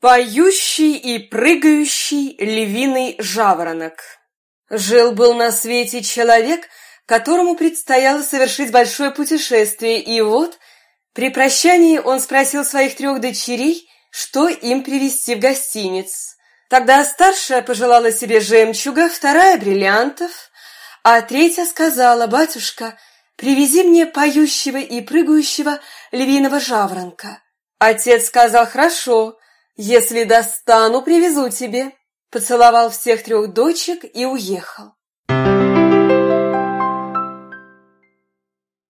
Поющий и прыгающий львиный жаворонок. Жил-был на свете человек, которому предстояло совершить большое путешествие, и вот, при прощании он спросил своих трех дочерей, что им привезти в гостиниц. Тогда старшая пожелала себе жемчуга, вторая — бриллиантов, а третья сказала, «Батюшка, привези мне поющего и прыгающего львиного жаворонка». Отец сказал, «Хорошо, «Если достану, привезу тебе», — поцеловал всех трех дочек и уехал.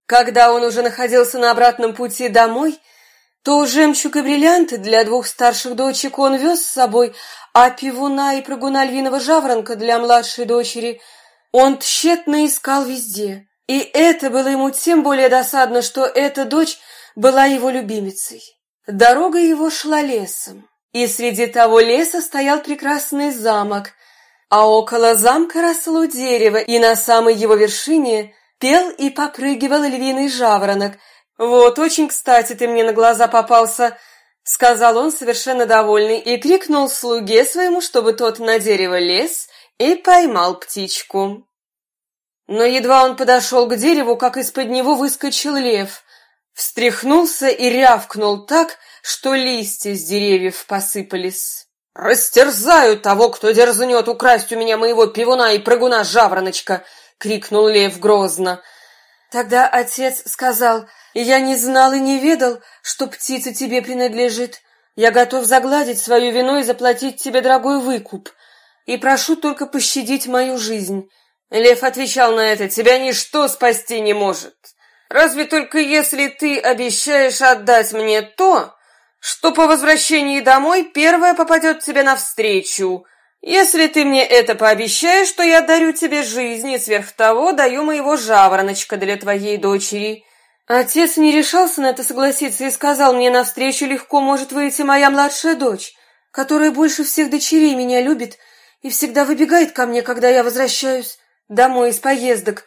Когда он уже находился на обратном пути домой, то жемчуг и бриллианты для двух старших дочек он вез с собой, а пивуна и прыгуна львиного жаворонка для младшей дочери он тщетно искал везде. И это было ему тем более досадно, что эта дочь была его любимицей. Дорога его шла лесом. И среди того леса стоял прекрасный замок, а около замка росло дерево, и на самой его вершине пел и попрыгивал львиный жаворонок. «Вот, очень кстати ты мне на глаза попался», — сказал он совершенно довольный и крикнул слуге своему, чтобы тот на дерево лез и поймал птичку. Но едва он подошел к дереву, как из-под него выскочил лев, встряхнулся и рявкнул так, что листья с деревьев посыпались. «Растерзаю того, кто дерзнет украсть у меня моего пивуна и прыгуна жавороночка!» — крикнул лев грозно. Тогда отец сказал, «Я не знал и не ведал, что птица тебе принадлежит. Я готов загладить свою вину и заплатить тебе дорогой выкуп. И прошу только пощадить мою жизнь». Лев отвечал на это, «Тебя ничто спасти не может. Разве только если ты обещаешь отдать мне то, что по возвращении домой первое попадет тебе навстречу. Если ты мне это пообещаешь, то я дарю тебе жизнь, и сверх того даю моего жавороночка для твоей дочери». Отец не решался на это согласиться и сказал, мне навстречу легко может выйти моя младшая дочь, которая больше всех дочерей меня любит и всегда выбегает ко мне, когда я возвращаюсь домой из поездок.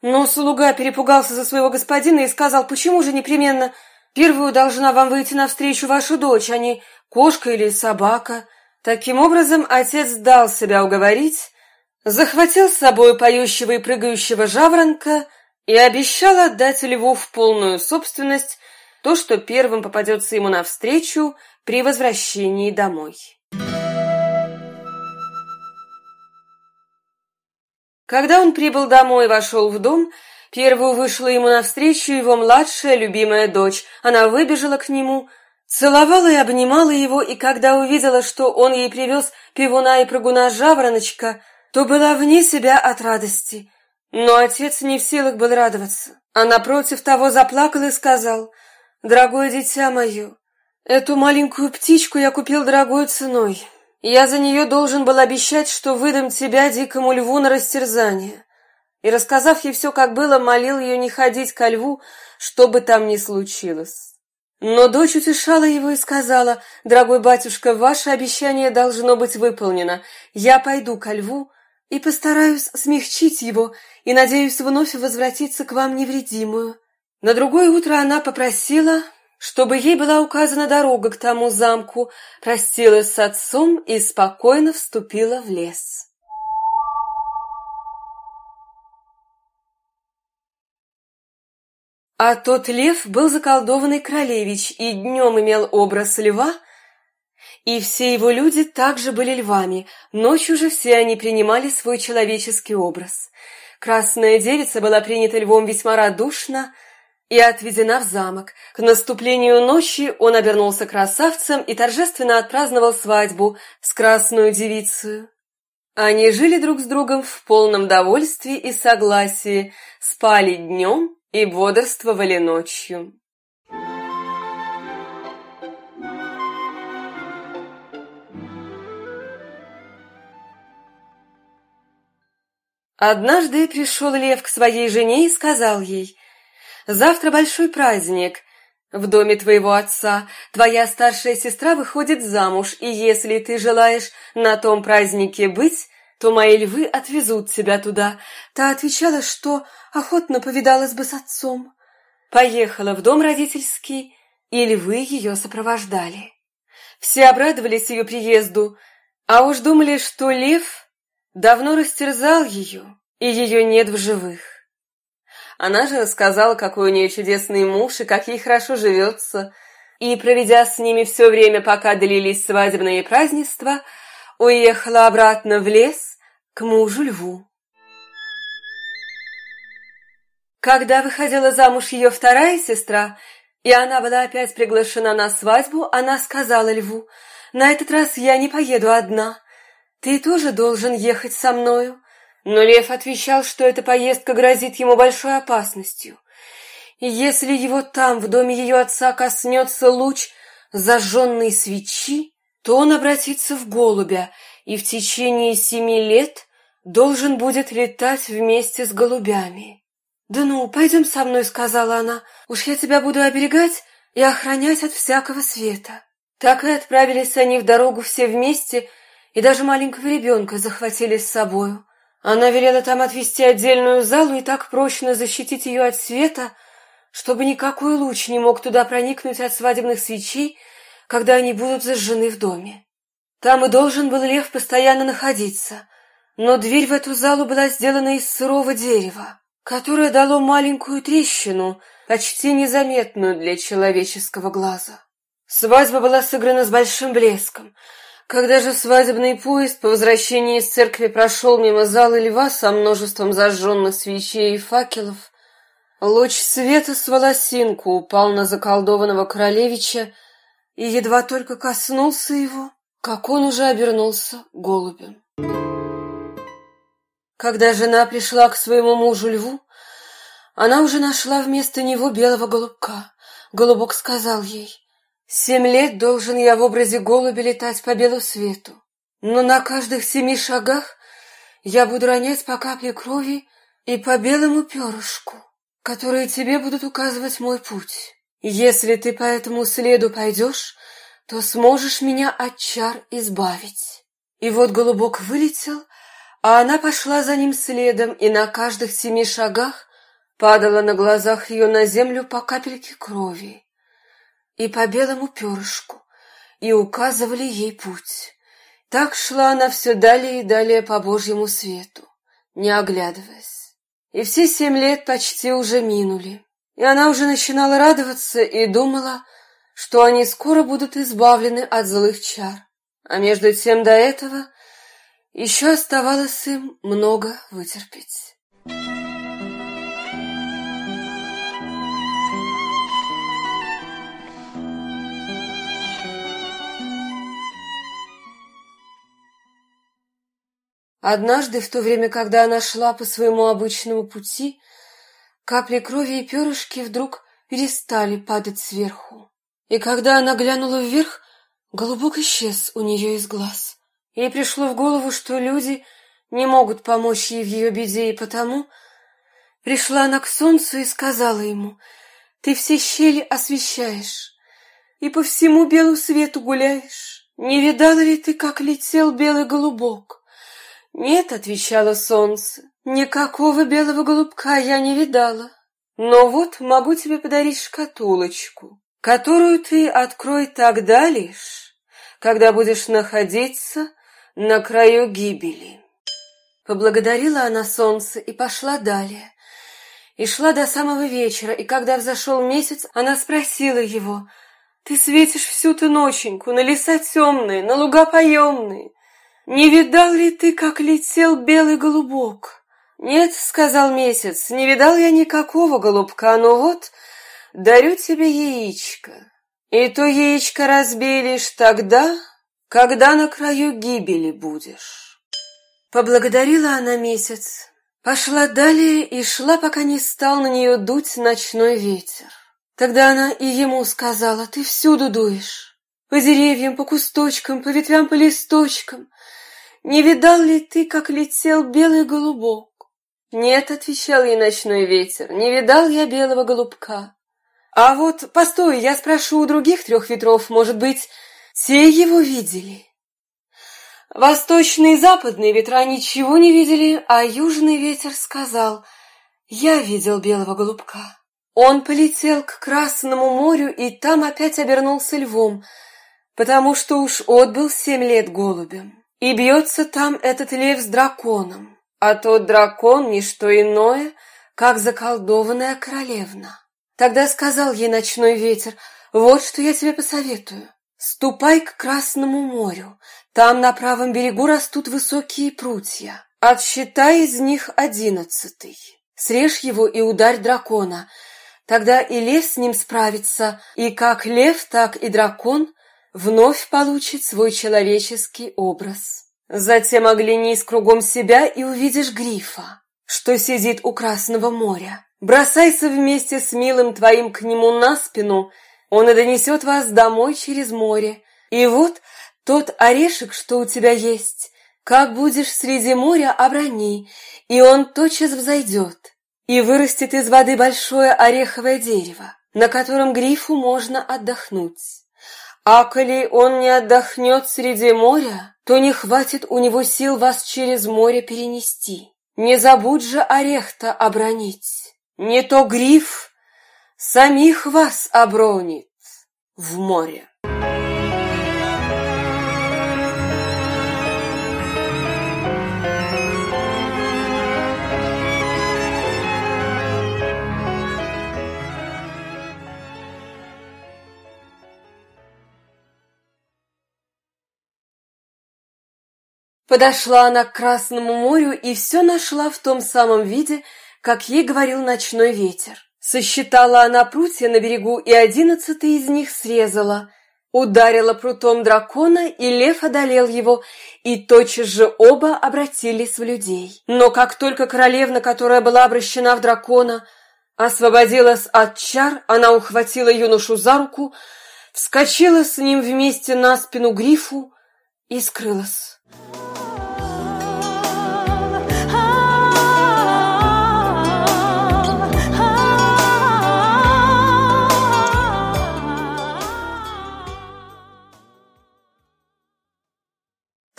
Но слуга перепугался за своего господина и сказал, почему же непременно Первую должна вам выйти навстречу ваша дочь, а не кошка или собака. Таким образом, отец дал себя уговорить, захватил с собой поющего и прыгающего жаворонка и обещал отдать льву в полную собственность то, что первым попадется ему навстречу при возвращении домой. Когда он прибыл домой и вошел в дом, Первую вышла ему навстречу его младшая любимая дочь. Она выбежала к нему, целовала и обнимала его, и когда увидела, что он ей привез пивуна и прыгуна жавороночка, то была вне себя от радости. Но отец не в силах был радоваться, а напротив того заплакал и сказал, «Дорогое дитя мое, эту маленькую птичку я купил дорогой ценой. Я за нее должен был обещать, что выдам тебя дикому льву на растерзание и, рассказав ей все, как было, молил ее не ходить ко льву, что бы там ни случилось. Но дочь утешала его и сказала, «Дорогой батюшка, ваше обещание должно быть выполнено. Я пойду ко льву и постараюсь смягчить его, и надеюсь вновь возвратиться к вам невредимую». На другое утро она попросила, чтобы ей была указана дорога к тому замку, простилась с отцом и спокойно вступила в лес. А тот лев был заколдованный королевич и днем имел образ льва, и все его люди также были львами, ночью же все они принимали свой человеческий образ. Красная девица была принята львом весьма радушно и отведена в замок. К наступлению ночи он обернулся красавцем и торжественно отпраздновал свадьбу с красную девицей. Они жили друг с другом в полном довольстве и согласии, спали днем и бодрствовали ночью. Однажды пришел лев к своей жене и сказал ей, «Завтра большой праздник. В доме твоего отца твоя старшая сестра выходит замуж, и если ты желаешь на том празднике быть, то мои львы отвезут тебя туда. Та отвечала, что охотно повидалась бы с отцом. Поехала в дом родительский, и львы ее сопровождали. Все обрадовались ее приезду, а уж думали, что лев давно растерзал ее, и ее нет в живых. Она же рассказала, какой у нее чудесный муж и как ей хорошо живется, и, проведя с ними все время, пока длились свадебные празднества, уехала обратно в лес к мужу льву. Когда выходила замуж ее вторая сестра, и она была опять приглашена на свадьбу, она сказала льву, «На этот раз я не поеду одна. Ты тоже должен ехать со мною». Но лев отвечал, что эта поездка грозит ему большой опасностью. И если его там, в доме ее отца, коснется луч зажженной свечи, то он обратится в голубя и в течение семи лет должен будет летать вместе с голубями. «Да ну, пойдем со мной», — сказала она, — «уж я тебя буду оберегать и охранять от всякого света». Так и отправились они в дорогу все вместе, и даже маленького ребенка захватили с собою. Она велела там отвести отдельную залу и так прочно защитить ее от света, чтобы никакой луч не мог туда проникнуть от свадебных свечей, когда они будут зажжены в доме. Там и должен был лев постоянно находиться, но дверь в эту залу была сделана из сырого дерева, которое дало маленькую трещину, почти незаметную для человеческого глаза. Свадьба была сыграна с большим блеском. Когда же свадебный поезд по возвращении из церкви прошел мимо зала льва со множеством зажженных свечей и факелов, луч света с волосинку упал на заколдованного королевича и едва только коснулся его, как он уже обернулся голубем. Когда жена пришла к своему мужу льву, она уже нашла вместо него белого голубка. Голубок сказал ей, «Семь лет должен я в образе голубя летать по белу свету, но на каждых семи шагах я буду ронять по капле крови и по белому перышку, которые тебе будут указывать мой путь. Если ты по этому следу пойдешь, то сможешь меня от чар избавить. И вот голубок вылетел, а она пошла за ним следом, и на каждых семи шагах падала на глазах ее на землю по капельке крови и по белому перышку, и указывали ей путь. Так шла она все далее и далее по Божьему свету, не оглядываясь. И все семь лет почти уже минули. И она уже начинала радоваться и думала, что они скоро будут избавлены от злых чар. А между тем до этого еще оставалось им много вытерпеть. Однажды, в то время, когда она шла по своему обычному пути, Капли крови и перышки вдруг перестали падать сверху. И когда она глянула вверх, голубок исчез у нее из глаз. Ей пришло в голову, что люди не могут помочь ей в ее беде, и потому пришла она к солнцу и сказала ему, «Ты все щели освещаешь и по всему белу свету гуляешь. Не видала ли ты, как летел белый голубок?» «Нет», — отвечало солнце, Никакого белого голубка я не видала. Но вот могу тебе подарить шкатулочку, которую ты открой тогда лишь, когда будешь находиться на краю гибели. Поблагодарила она солнце и пошла далее. И шла до самого вечера, и когда взошел месяц, она спросила его, «Ты светишь всю ту ноченьку, на леса темные, на луга поемные. Не видал ли ты, как летел белый голубок?» «Нет», — сказал месяц, — «не видал я никакого голубка, но вот дарю тебе яичко. И то яичко разбей лишь тогда, когда на краю гибели будешь». Поблагодарила она месяц, пошла далее и шла, пока не стал на нее дуть ночной ветер. Тогда она и ему сказала, «Ты всюду дуешь, по деревьям, по кусточкам, по ветвям, по листочкам. Не видал ли ты, как летел белый голубок?» «Нет», — отвечал ей ночной ветер, — «не видал я белого голубка». «А вот, постой, я спрошу у других трех ветров, может быть, те его видели?» Восточные и западные ветра ничего не видели, а южный ветер сказал, «Я видел белого голубка». Он полетел к Красному морю и там опять обернулся львом. потому что уж отбыл семь лет голубем. И бьется там этот лев с драконом, а тот дракон — не что иное, как заколдованная королевна. Тогда сказал ей ночной ветер, вот что я тебе посоветую. Ступай к Красному морю, там на правом берегу растут высокие прутья. Отсчитай из них одиннадцатый. Срежь его и ударь дракона. Тогда и лев с ним справится, и как лев, так и дракон вновь получит свой человеческий образ. Затем оглянись кругом себя и увидишь грифа, что сидит у Красного моря. Бросайся вместе с милым твоим к нему на спину, он и донесет вас домой через море. И вот тот орешек, что у тебя есть, как будешь среди моря, оброни, и он тотчас взойдет, и вырастет из воды большое ореховое дерево, на котором грифу можно отдохнуть. А коли он не отдохнет среди моря, то не хватит у него сил вас через море перенести. Не забудь же орех-то обронить. Не то гриф самих вас обронит в море. Подошла она к Красному морю и все нашла в том самом виде, как ей говорил ночной ветер. Сосчитала она прутья на берегу, и одиннадцатый из них срезала. Ударила прутом дракона, и лев одолел его, и тотчас же оба обратились в людей. Но как только королевна, которая была обращена в дракона, освободилась от чар, она ухватила юношу за руку, вскочила с ним вместе на спину грифу и скрылась.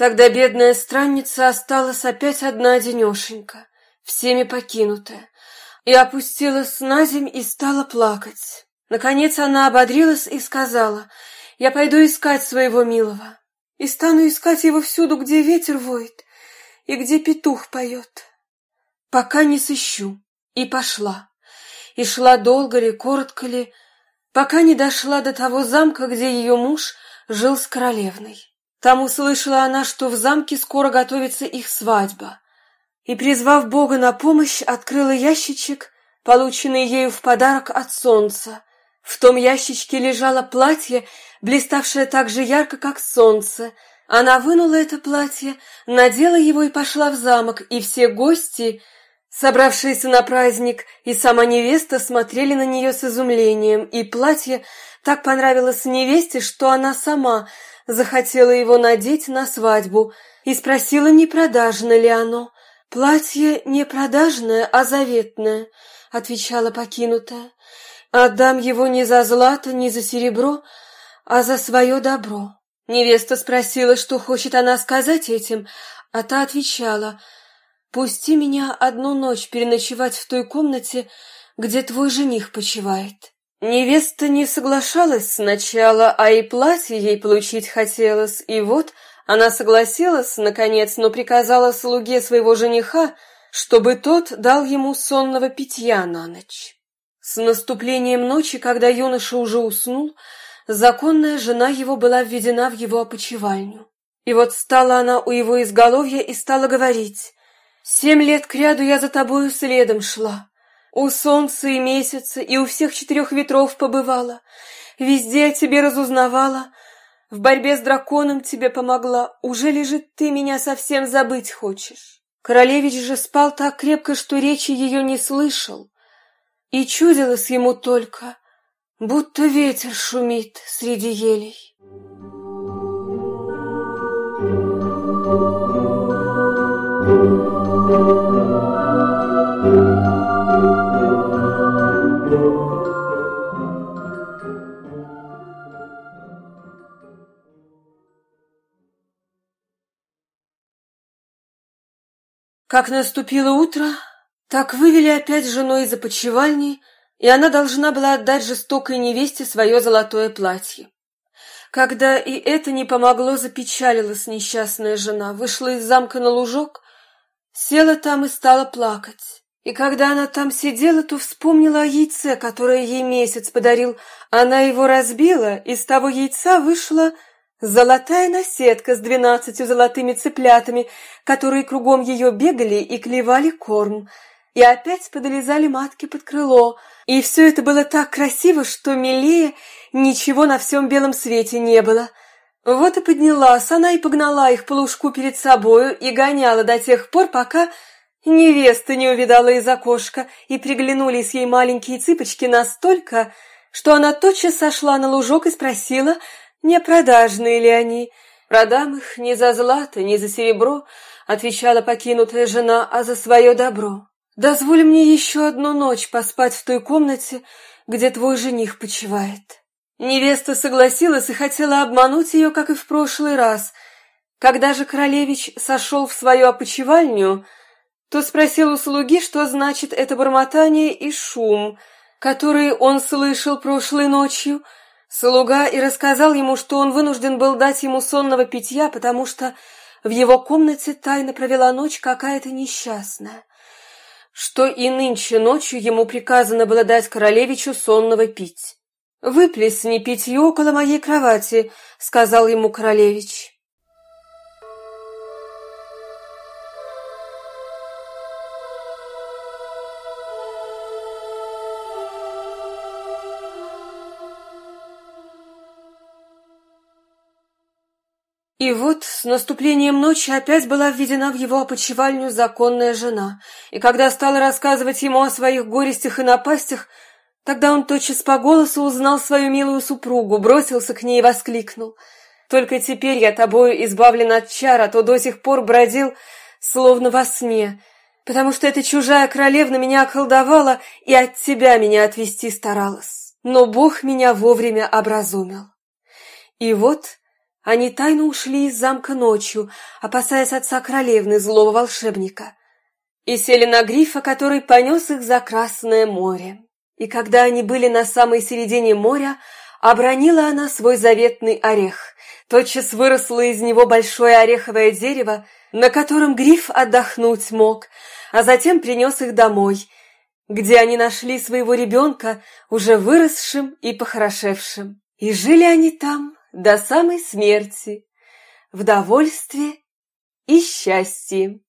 Тогда бедная странница осталась опять одна денешенька, всеми покинутая, и опустилась на земь и стала плакать. Наконец она ободрилась и сказала, «Я пойду искать своего милого, и стану искать его всюду, где ветер воет и где петух поет, пока не сыщу». И пошла. И шла долго ли, коротко ли, пока не дошла до того замка, где ее муж жил с королевной. Там услышала она, что в замке скоро готовится их свадьба, и, призвав Бога на помощь, открыла ящичек, полученный ею в подарок от солнца. В том ящичке лежало платье, блиставшее так же ярко, как солнце. Она вынула это платье, надела его и пошла в замок, и все гости, собравшиеся на праздник, и сама невеста смотрели на нее с изумлением, и платье так понравилось невесте, что она сама – захотела его надеть на свадьбу и спросила, не продажно ли оно. «Платье не продажное, а заветное», — отвечала покинутая. «Отдам его не за злато, не за серебро, а за свое добро». Невеста спросила, что хочет она сказать этим, а та отвечала, «Пусти меня одну ночь переночевать в той комнате, где твой жених почивает». Невеста не соглашалась сначала, а и платье ей получить хотелось, и вот она согласилась, наконец, но приказала слуге своего жениха, чтобы тот дал ему сонного питья на ночь. С наступлением ночи, когда юноша уже уснул, законная жена его была введена в его опочивальню. И вот стала она у его изголовья и стала говорить, «Семь лет кряду я за тобою следом шла». У солнца и месяца, и у всех четырех ветров побывала. Везде о тебе разузнавала. В борьбе с драконом тебе помогла. Уже лежит ты меня совсем забыть хочешь? Королевич же спал так крепко, что речи ее не слышал. И чудилось ему только, будто ветер шумит среди елей. Thank you. Как наступило утро, так вывели опять женой из опочивальни, и она должна была отдать жестокой невесте свое золотое платье. Когда и это не помогло, запечалилась несчастная жена, вышла из замка на лужок, села там и стала плакать. И когда она там сидела, то вспомнила о яйце, которое ей месяц подарил. Она его разбила, и с того яйца вышла золотая наседка с двенадцатью золотыми цыплятами, которые кругом ее бегали и клевали корм. И опять подлезали матки под крыло. И все это было так красиво, что милее ничего на всем белом свете не было. Вот и поднялась она и погнала их по лужку перед собою и гоняла до тех пор, пока Невеста не увидала из окошка, и приглянулись ей маленькие цыпочки настолько, что она тотчас сошла на лужок и спросила, не продажные ли они. «Продам их не за злато, не за серебро», — отвечала покинутая жена, — «а за свое добро. Дозволь мне еще одну ночь поспать в той комнате, где твой жених почивает». Невеста согласилась и хотела обмануть ее, как и в прошлый раз. Когда же королевич сошел в свою опочивальню, — то спросил у слуги, что значит это бормотание и шум, который он слышал прошлой ночью. Слуга и рассказал ему, что он вынужден был дать ему сонного питья, потому что в его комнате тайно провела ночь какая-то несчастная, что и нынче ночью ему приказано было дать королевичу сонного пить. «Выплесни питье около моей кровати», — сказал ему королевич. И вот с наступлением ночи опять была введена в его опочивальню законная жена, и когда стала рассказывать ему о своих горестях и напастях, тогда он тотчас по голосу узнал свою милую супругу, бросился к ней и воскликнул. «Только теперь я тобою избавлен от чар, а то до сих пор бродил, словно во сне, потому что эта чужая королевна меня околдовала и от тебя меня отвести старалась. Но Бог меня вовремя образумил. И вот они тайно ушли из замка ночью, опасаясь отца королевны, злого волшебника, и сели на грифа, который понес их за Красное море. И когда они были на самой середине моря, обронила она свой заветный орех. Тотчас выросло из него большое ореховое дерево, на котором гриф отдохнуть мог, а затем принес их домой, где они нашли своего ребенка, уже выросшим и похорошевшим. И жили они там до самой смерти, в довольстве и счастье.